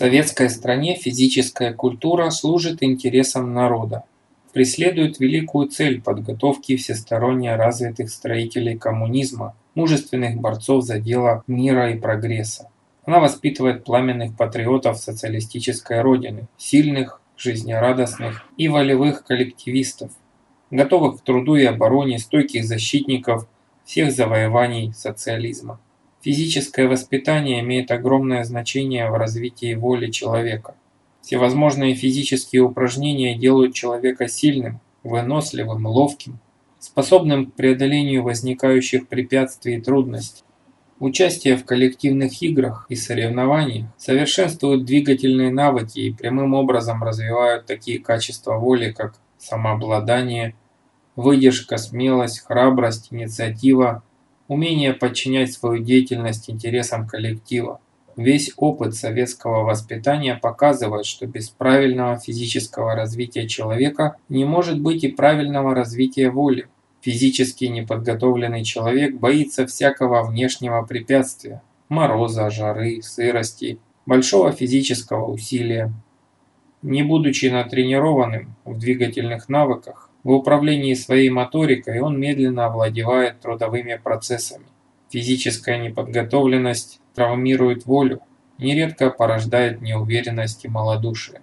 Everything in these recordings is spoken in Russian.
советской стране физическая культура служит интересам народа, преследует великую цель подготовки всесторонне развитых строителей коммунизма, мужественных борцов за дело мира и прогресса. Она воспитывает пламенных патриотов социалистической родины, сильных, жизнерадостных и волевых коллективистов, готовых к труду и обороне, стойких защитников всех завоеваний социализма. Физическое воспитание имеет огромное значение в развитии воли человека. Всевозможные физические упражнения делают человека сильным, выносливым, ловким, способным к преодолению возникающих препятствий и трудностей. Участие в коллективных играх и соревнованиях совершенствует двигательные навыки и прямым образом развивают такие качества воли, как самообладание, выдержка, смелость, храбрость, инициатива, умение подчинять свою деятельность интересам коллектива. Весь опыт советского воспитания показывает, что без правильного физического развития человека не может быть и правильного развития воли. Физически неподготовленный человек боится всякого внешнего препятствия – мороза, жары, сырости, большого физического усилия. Не будучи натренированным в двигательных навыках, в управлении своей моторикой он медленно овладевает трудовыми процессами. Физическая неподготовленность травмирует волю, нередко порождает неуверенность и малодушие.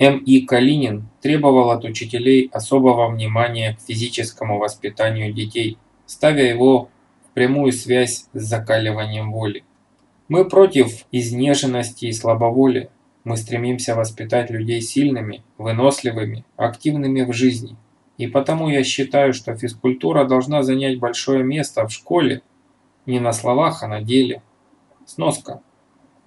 М.И. Калинин требовал от учителей особого внимания к физическому воспитанию детей, ставя его в прямую связь с закаливанием воли. Мы против изнеженности и слабоволия. Мы стремимся воспитать людей сильными, выносливыми, активными в жизни – и потому я считаю, что физкультура должна занять большое место в школе, не на словах, а на деле. Сноска.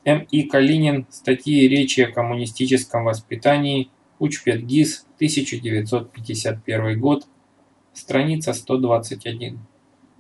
М. И. Калинин. Статьи и речи о коммунистическом воспитании. Учпедгиз. 1951 год. Страница 121.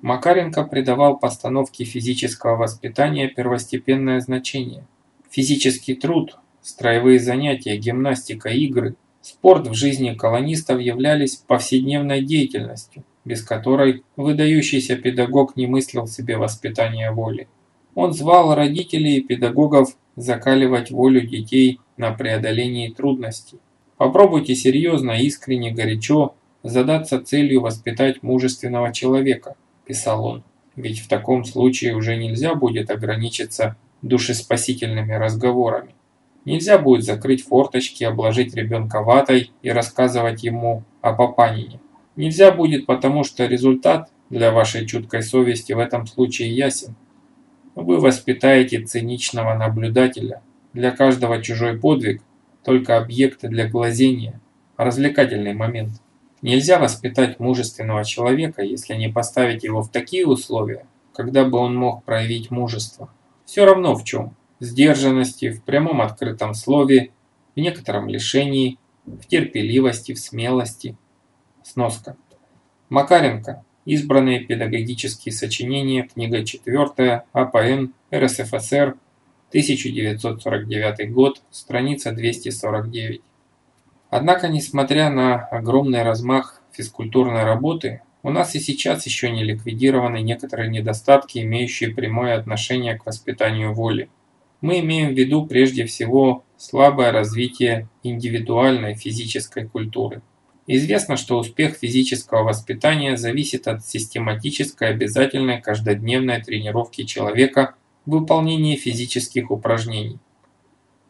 Макаренко придавал постановке физического воспитания первостепенное значение. Физический труд, строевые занятия, гимнастика, игры – Спорт в жизни колонистов являлись повседневной деятельностью, без которой выдающийся педагог не мыслил себе воспитания воли. Он звал родителей и педагогов закаливать волю детей на преодолении трудностей. Попробуйте серьезно, искренне, горячо задаться целью воспитать мужественного человека, писал он. Ведь в таком случае уже нельзя будет ограничиться душеспасительными разговорами. Нельзя будет закрыть форточки, обложить ребенка ватой и рассказывать ему о папанине. Нельзя будет, потому что результат для вашей чуткой совести в этом случае ясен. Вы воспитаете циничного наблюдателя. Для каждого чужой подвиг – только объекты для глазения, развлекательный момент. Нельзя воспитать мужественного человека, если не поставить его в такие условия, когда бы он мог проявить мужество. Все равно в чем сдержанности, в прямом открытом слове, в некотором лишении, в терпеливости, в смелости. Сноска. Макаренко. Избранные педагогические сочинения. Книга 4. АПН. РСФСР. 1949 год. Страница 249. Однако, несмотря на огромный размах физкультурной работы, у нас и сейчас еще не ликвидированы некоторые недостатки, имеющие прямое отношение к воспитанию воли. Мы имеем в виду прежде всего слабое развитие индивидуальной физической культуры. Известно, что успех физического воспитания зависит от систематической обязательной каждодневной тренировки человека в выполнении физических упражнений.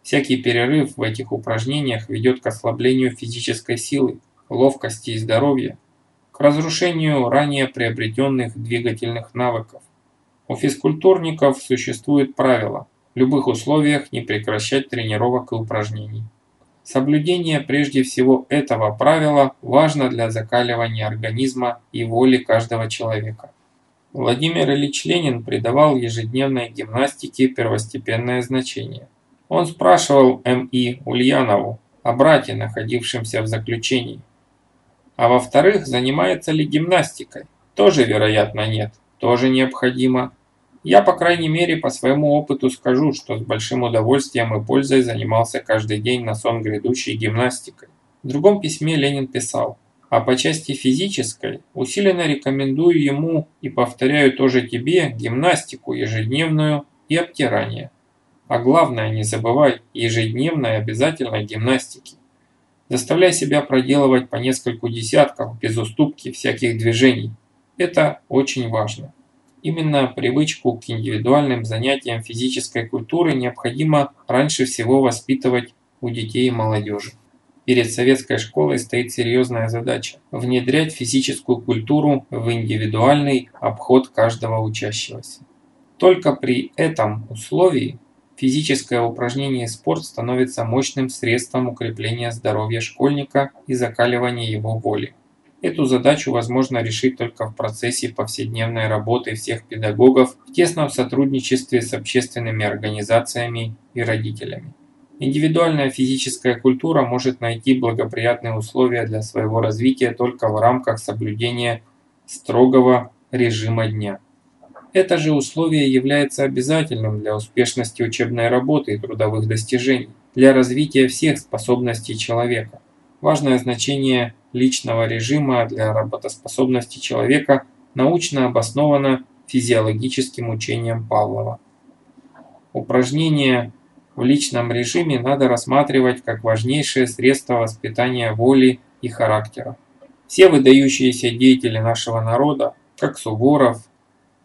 Всякий перерыв в этих упражнениях ведет к ослаблению физической силы, ловкости и здоровья, к разрушению ранее приобретенных двигательных навыков. У физкультурников существует правило любых условиях не прекращать тренировок и упражнений. Соблюдение прежде всего этого правила важно для закаливания организма и воли каждого человека. Владимир Ильич Ленин придавал ежедневной гимнастике первостепенное значение. Он спрашивал М.И. Ульянову о брате, находившемся в заключении. А во-вторых, занимается ли гимнастикой? Тоже, вероятно, нет. Тоже необходимо. Я, по крайней мере, по своему опыту скажу, что с большим удовольствием и пользой занимался каждый день на сон грядущей гимнастикой. В другом письме Ленин писал, а по части физической усиленно рекомендую ему и повторяю тоже тебе гимнастику ежедневную и обтирание. А главное, не забывай ежедневной обязательной гимнастики. Заставляй себя проделывать по нескольку десятков, без уступки всяких движений. Это очень важно. Именно привычку к индивидуальным занятиям физической культуры необходимо раньше всего воспитывать у детей и молодежи. Перед советской школой стоит серьезная задача – внедрять физическую культуру в индивидуальный обход каждого учащегося. Только при этом условии физическое упражнение и спорт становится мощным средством укрепления здоровья школьника и закаливания его воли. Эту задачу возможно решить только в процессе повседневной работы всех педагогов в тесном сотрудничестве с общественными организациями и родителями. Индивидуальная физическая культура может найти благоприятные условия для своего развития только в рамках соблюдения строгого режима дня. Это же условие является обязательным для успешности учебной работы и трудовых достижений, для развития всех способностей человека. Важное значение личного режима для работоспособности человека научно обосновано физиологическим учением Павлова. Упражнения в личном режиме надо рассматривать как важнейшее средство воспитания воли и характера. Все выдающиеся деятели нашего народа, как Суворов,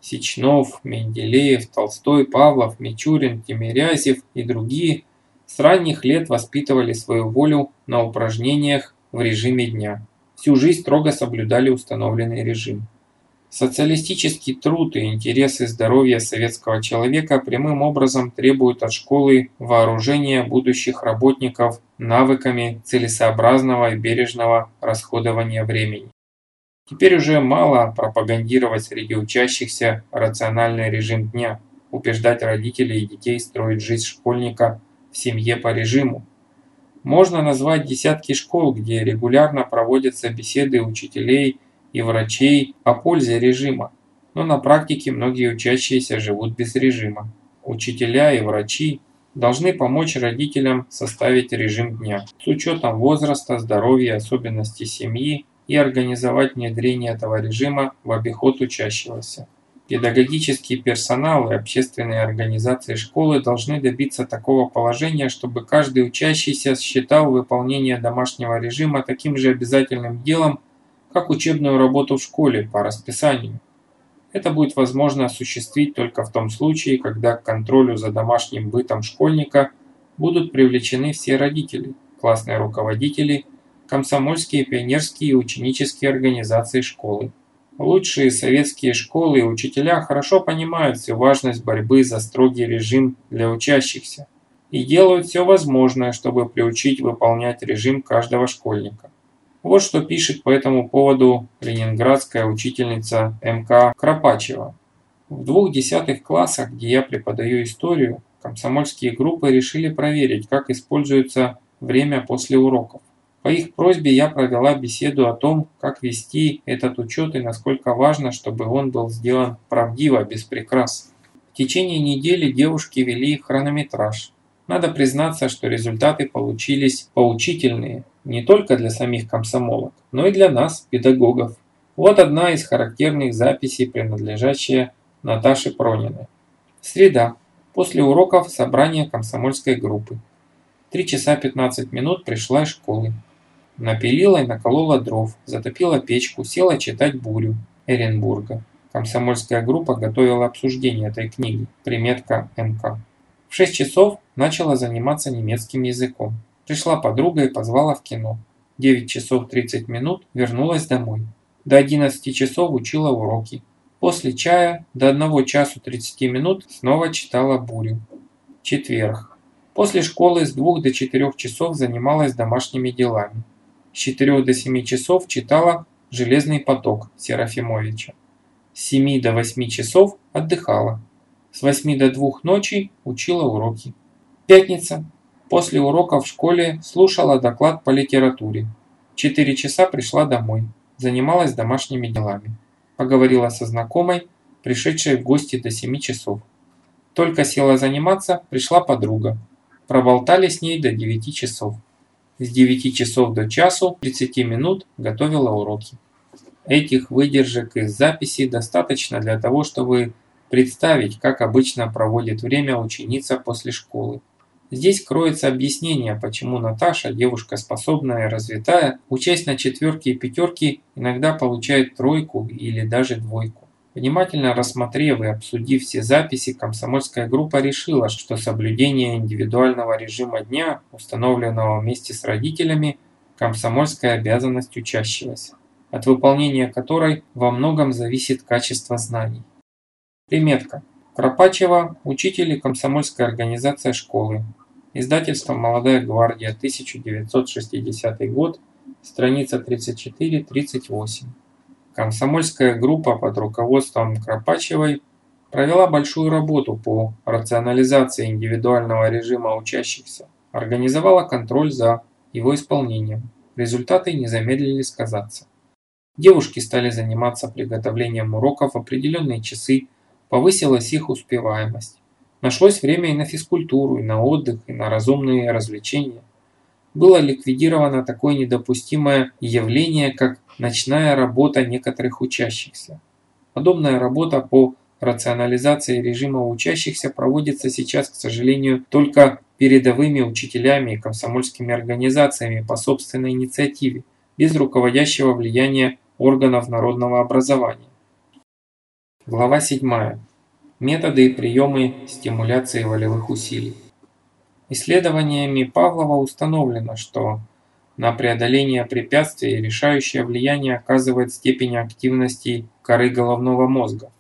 Сечнов, Менделеев, Толстой, Павлов, Мичурин, Тимирязев и другие, с ранних лет воспитывали свою волю на упражнениях в режиме дня всю жизнь строго соблюдали установленный режим. Социалистический труд и интересы здоровья советского человека прямым образом требуют от школы вооружения будущих работников навыками целесообразного и бережного расходования времени. Теперь уже мало пропагандировать среди учащихся рациональный режим дня, убеждать родителей и детей строить жизнь школьника в семье по режиму, можно назвать десятки школ, где регулярно проводятся беседы учителей и врачей о пользе режима, но на практике многие учащиеся живут без режима. Учителя и врачи должны помочь родителям составить режим дня с учетом возраста, здоровья, особенностей семьи и организовать внедрение этого режима в обиход учащегося. Педагогический персонал и общественные организации школы должны добиться такого положения, чтобы каждый учащийся считал выполнение домашнего режима таким же обязательным делом, как учебную работу в школе по расписанию. Это будет возможно осуществить только в том случае, когда к контролю за домашним бытом школьника будут привлечены все родители, классные руководители, комсомольские, пионерские и ученические организации школы. Лучшие советские школы и учителя хорошо понимают всю важность борьбы за строгий режим для учащихся и делают все возможное, чтобы приучить выполнять режим каждого школьника. Вот что пишет по этому поводу ленинградская учительница МК Кропачева. В двух десятых классах, где я преподаю историю, комсомольские группы решили проверить, как используется время после уроков. По их просьбе я провела беседу о том, как вести этот учет и насколько важно, чтобы он был сделан правдиво, без прикрас. В течение недели девушки вели хронометраж. Надо признаться, что результаты получились поучительные не только для самих комсомолок, но и для нас, педагогов. Вот одна из характерных записей, принадлежащая Наташе Прониной. Среда. После уроков собрание комсомольской группы. Три часа 15 минут пришла из школы. Напилила и наколола дров, затопила печку, села читать «Бурю» Эренбурга. Комсомольская группа готовила обсуждение этой книги, приметка МК. В 6 часов начала заниматься немецким языком. Пришла подруга и позвала в кино. 9 часов 30 минут вернулась домой. До 11 часов учила уроки. После чая до 1 часу 30 минут снова читала «Бурю». Четверг. После школы с 2 до 4 часов занималась домашними делами с 4 до 7 часов читала «Железный поток» Серафимовича. С 7 до 8 часов отдыхала. С 8 до 2 ночи учила уроки. Пятница. После урока в школе слушала доклад по литературе. 4 часа пришла домой. Занималась домашними делами. Поговорила со знакомой, пришедшей в гости до 7 часов. Только села заниматься, пришла подруга. Проболтали с ней до 9 часов. С 9 часов до часу 30 минут готовила уроки. Этих выдержек из записи достаточно для того, чтобы представить, как обычно проводит время ученица после школы. Здесь кроется объяснение, почему Наташа, девушка способная и развитая, учась на четверки и пятерки, иногда получает тройку или даже двойку. Внимательно рассмотрев и обсудив все записи, комсомольская группа решила, что соблюдение индивидуального режима дня, установленного вместе с родителями, комсомольская обязанность учащегося, от выполнения которой во многом зависит качество знаний. Приметка. Кропачева, учитель и комсомольская организация школы. Издательство «Молодая гвардия», 1960 год, страница 34-38. Комсомольская группа под руководством Кропачевой провела большую работу по рационализации индивидуального режима учащихся, организовала контроль за его исполнением. Результаты не замедлили сказаться. Девушки стали заниматься приготовлением уроков в определенные часы, повысилась их успеваемость. Нашлось время и на физкультуру, и на отдых, и на разумные развлечения. Было ликвидировано такое недопустимое явление, как ночная работа некоторых учащихся. Подобная работа по рационализации режима учащихся проводится сейчас, к сожалению, только передовыми учителями и комсомольскими организациями по собственной инициативе, без руководящего влияния органов народного образования. Глава 7. Методы и приемы стимуляции волевых усилий. Исследованиями Павлова установлено, что на преодоление препятствий решающее влияние оказывает степень активности коры головного мозга.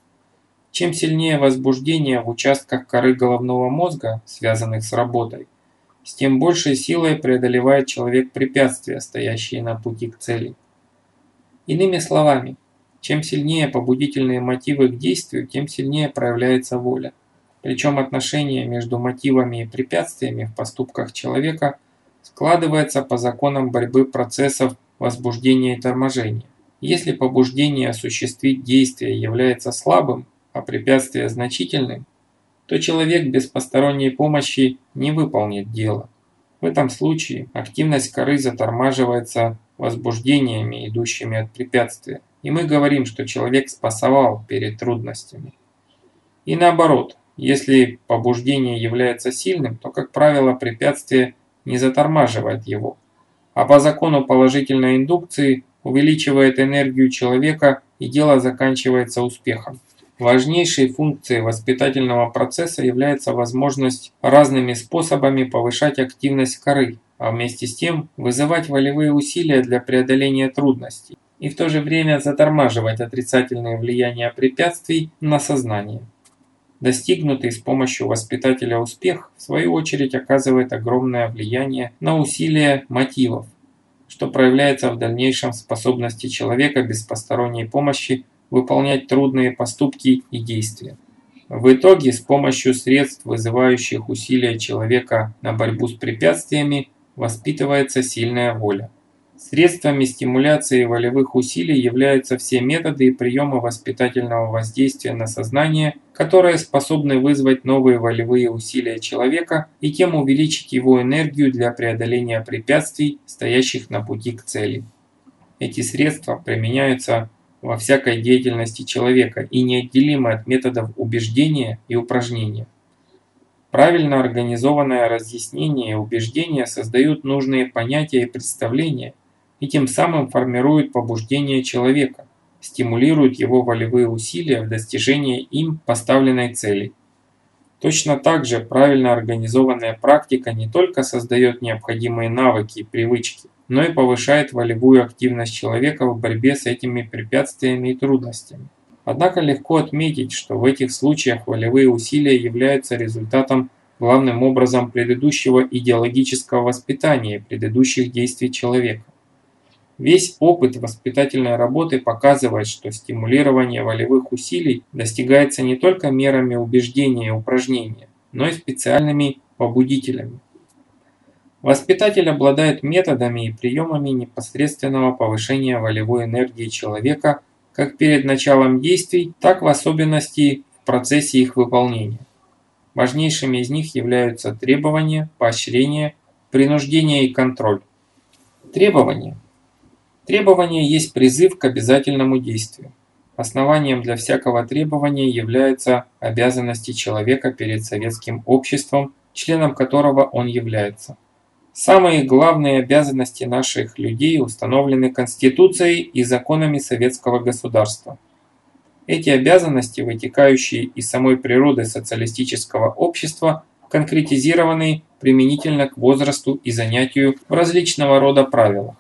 Чем сильнее возбуждение в участках коры головного мозга, связанных с работой, с тем большей силой преодолевает человек препятствия, стоящие на пути к цели. Иными словами, чем сильнее побудительные мотивы к действию, тем сильнее проявляется воля. Причем отношение между мотивами и препятствиями в поступках человека складывается по законам борьбы процессов возбуждения и торможения. Если побуждение осуществить действие является слабым, а препятствие значительным, то человек без посторонней помощи не выполнит дело. В этом случае активность коры затормаживается возбуждениями, идущими от препятствия, и мы говорим, что человек спасовал перед трудностями. И наоборот, если побуждение является сильным, то, как правило, препятствие не затормаживает его, а по закону положительной индукции увеличивает энергию человека и дело заканчивается успехом. Важнейшей функцией воспитательного процесса является возможность разными способами повышать активность коры, а вместе с тем вызывать волевые усилия для преодоления трудностей и в то же время затормаживать отрицательные влияния препятствий на сознание. Достигнутый с помощью воспитателя успех, в свою очередь, оказывает огромное влияние на усилия мотивов, что проявляется в дальнейшем в способности человека без посторонней помощи выполнять трудные поступки и действия. В итоге с помощью средств, вызывающих усилия человека на борьбу с препятствиями, воспитывается сильная воля. Средствами стимуляции волевых усилий являются все методы и приемы воспитательного воздействия на сознание, которые способны вызвать новые волевые усилия человека и тем увеличить его энергию для преодоления препятствий, стоящих на пути к цели. Эти средства применяются во всякой деятельности человека и неотделимы от методов убеждения и упражнения. Правильно организованное разъяснение и убеждения создают нужные понятия и представления и тем самым формируют побуждение человека, стимулируют его волевые усилия в достижении им поставленной цели. Точно так же правильно организованная практика не только создает необходимые навыки и привычки, но и повышает волевую активность человека в борьбе с этими препятствиями и трудностями. Однако легко отметить, что в этих случаях волевые усилия являются результатом главным образом предыдущего идеологического воспитания и предыдущих действий человека. Весь опыт воспитательной работы показывает, что стимулирование волевых усилий достигается не только мерами убеждения и упражнения, но и специальными побудителями. Воспитатель обладает методами и приемами непосредственного повышения волевой энергии человека как перед началом действий, так в особенности в процессе их выполнения. Важнейшими из них являются требования, поощрение, принуждение и контроль. Требования. Требование есть призыв к обязательному действию. основанием для всякого требования являются обязанности человека перед советским обществом, членом которого он является. Самые главные обязанности наших людей установлены Конституцией и законами советского государства. Эти обязанности, вытекающие из самой природы социалистического общества, конкретизированы применительно к возрасту и занятию в различного рода правилах.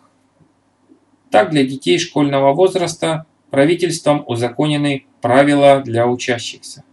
Так для детей школьного возраста правительством узаконены правила для учащихся.